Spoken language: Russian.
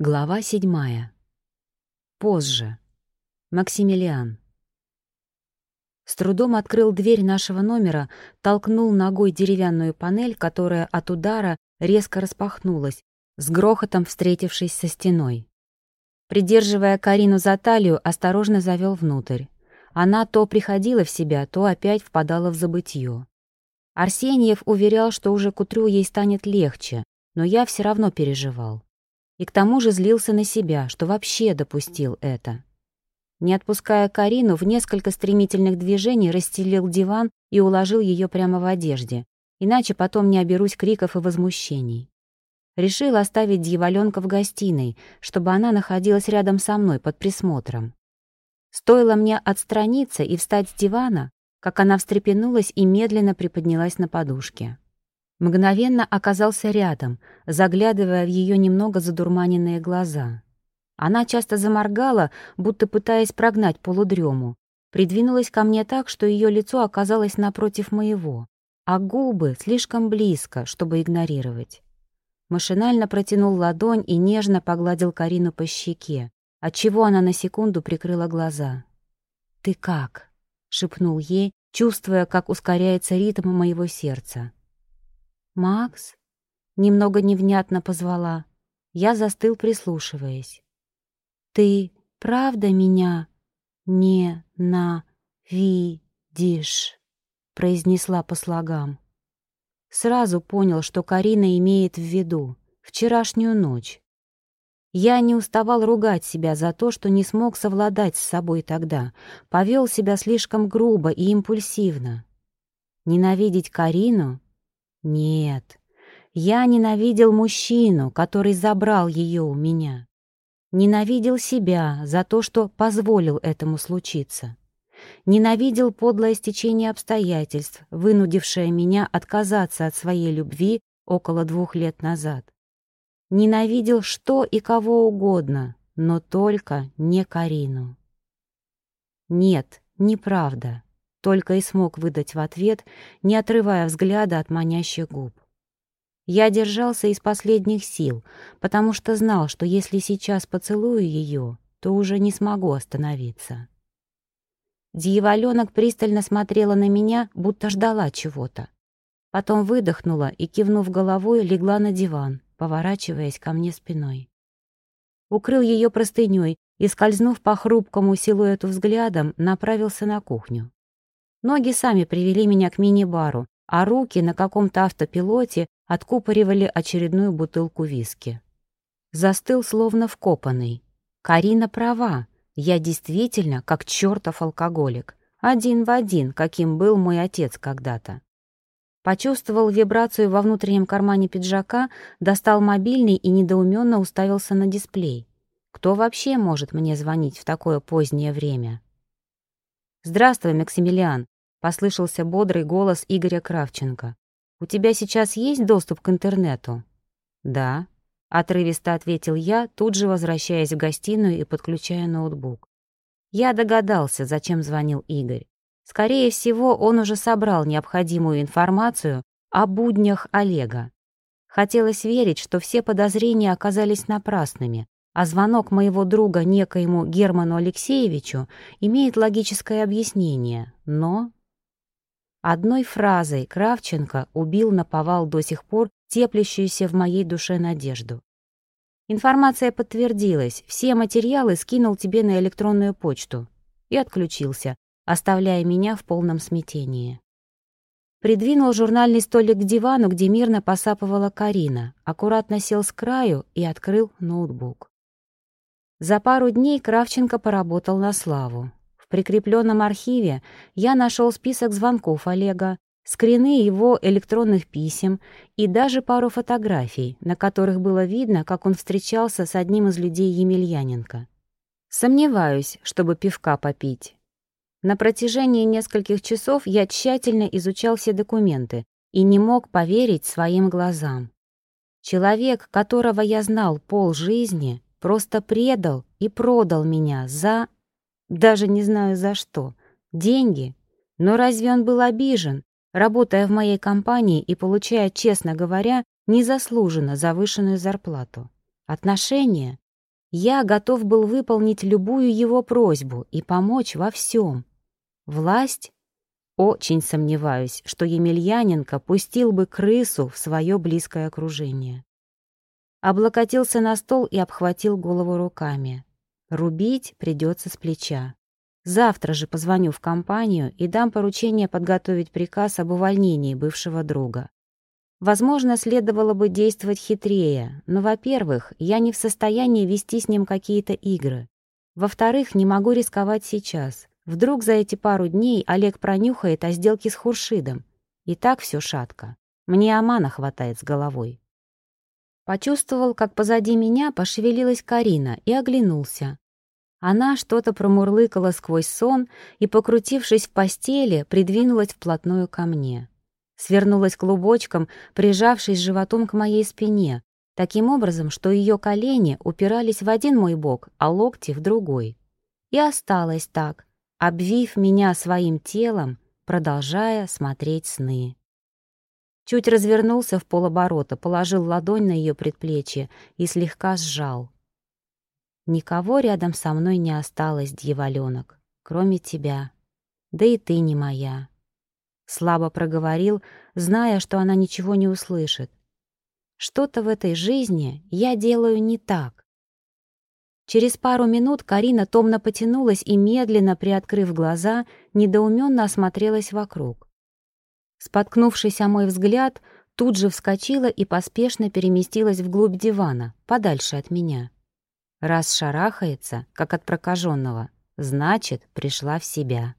Глава седьмая. Позже. Максимилиан. С трудом открыл дверь нашего номера, толкнул ногой деревянную панель, которая от удара резко распахнулась, с грохотом встретившись со стеной. Придерживая Карину за талию, осторожно завел внутрь. Она то приходила в себя, то опять впадала в забытье. Арсеньев уверял, что уже к утру ей станет легче, но я все равно переживал. И к тому же злился на себя, что вообще допустил это. Не отпуская Карину, в несколько стремительных движений расстелил диван и уложил ее прямо в одежде, иначе потом не оберусь криков и возмущений. Решил оставить дьяволенка в гостиной, чтобы она находилась рядом со мной под присмотром. Стоило мне отстраниться и встать с дивана, как она встрепенулась и медленно приподнялась на подушке мгновенно оказался рядом, заглядывая в ее немного задурманенные глаза. Она часто заморгала, будто пытаясь прогнать полудрему, придвинулась ко мне так, что ее лицо оказалось напротив моего, а губы слишком близко, чтобы игнорировать. Машинально протянул ладонь и нежно погладил Карину по щеке, отчего она на секунду прикрыла глаза. «Ты как?» — шепнул ей, чувствуя, как ускоряется ритм моего сердца. «Макс?» — немного невнятно позвала. Я застыл, прислушиваясь. «Ты правда меня не на видишь?» — произнесла по слогам. Сразу понял, что Карина имеет в виду вчерашнюю ночь. Я не уставал ругать себя за то, что не смог совладать с собой тогда, повел себя слишком грубо и импульсивно. Ненавидеть Карину нет, я ненавидел мужчину, который забрал ее у меня. Ненавидел себя за то, что позволил этому случиться. Ненавидел подлое стечение обстоятельств, вынудившее меня отказаться от своей любви около двух лет назад. Ненавидел что и кого угодно, но только не Карину. Нет, неправда только и смог выдать в ответ, не отрывая взгляда от манящих губ. Я держался из последних сил, потому что знал, что если сейчас поцелую ее, то уже не смогу остановиться. Дьяволенок пристально смотрела на меня, будто ждала чего-то. Потом выдохнула и, кивнув головой, легла на диван, поворачиваясь ко мне спиной. Укрыл ее простыней и, скользнув по хрупкому силуэту взглядом, направился на кухню. Ноги сами привели меня к мини-бару, а руки на каком-то автопилоте откупоривали очередную бутылку виски. Застыл словно вкопанный. Карина права. Я действительно как чертов алкоголик. Один в один, каким был мой отец когда-то. Почувствовал вибрацию во внутреннем кармане пиджака, достал мобильный и недоуменно уставился на дисплей. Кто вообще может мне звонить в такое позднее время? «Здравствуй, Максимилиан», — послышался бодрый голос Игоря Кравченко. «У тебя сейчас есть доступ к интернету?» «Да», — отрывисто ответил я, тут же возвращаясь в гостиную и подключая ноутбук. Я догадался, зачем звонил Игорь. Скорее всего, он уже собрал необходимую информацию о буднях Олега. Хотелось верить, что все подозрения оказались напрасными, а звонок моего друга некоему Герману Алексеевичу имеет логическое объяснение, но... Одной фразой Кравченко убил наповал до сих пор теплящуюся в моей душе надежду. Информация подтвердилась, все материалы скинул тебе на электронную почту и отключился, оставляя меня в полном смятении. Придвинул журнальный столик к дивану, где мирно посапывала Карина, аккуратно сел с краю и открыл ноутбук. За пару дней Кравченко поработал на славу. В прикрепленном архиве я нашел список звонков Олега, скрины его электронных писем и даже пару фотографий, на которых было видно, как он встречался с одним из людей Емельяненко. Сомневаюсь, чтобы пивка попить. На протяжении нескольких часов я тщательно изучал все документы и не мог поверить своим глазам. Человек, которого я знал пол жизни, Просто предал и продал меня за... Даже не знаю за что. Деньги. Но разве он был обижен, работая в моей компании и получая, честно говоря, незаслуженно завышенную зарплату? Отношения? Я готов был выполнить любую его просьбу и помочь во всем. Власть? Очень сомневаюсь, что Емельяненко пустил бы крысу в свое близкое окружение. Облокотился на стол и обхватил голову руками. Рубить придется с плеча. Завтра же позвоню в компанию и дам поручение подготовить приказ об увольнении бывшего друга. Возможно, следовало бы действовать хитрее, но, во-первых, я не в состоянии вести с ним какие-то игры. Во-вторых, не могу рисковать сейчас. Вдруг за эти пару дней Олег пронюхает о сделке с Хуршидом. И так все шатко. Мне Амана хватает с головой. Почувствовал, как позади меня пошевелилась Карина и оглянулся. Она что-то промурлыкала сквозь сон и, покрутившись в постели, придвинулась вплотную ко мне свернулась клубочком, прижавшись животом к моей спине, таким образом, что ее колени упирались в один мой бок, а локти в другой. И осталась так, обвив меня своим телом, продолжая смотреть сны. Чуть развернулся в полоборота, положил ладонь на ее предплечье и слегка сжал. Никого рядом со мной не осталось, дьяволенок, кроме тебя. Да и ты не моя. Слабо проговорил, зная, что она ничего не услышит. Что-то в этой жизни я делаю не так. Через пару минут Карина томно потянулась и, медленно приоткрыв глаза, недоуменно осмотрелась вокруг. Споткнувшись о мой взгляд, тут же вскочила и поспешно переместилась вглубь дивана, подальше от меня. Раз шарахается, как от прокаженного, значит, пришла в себя.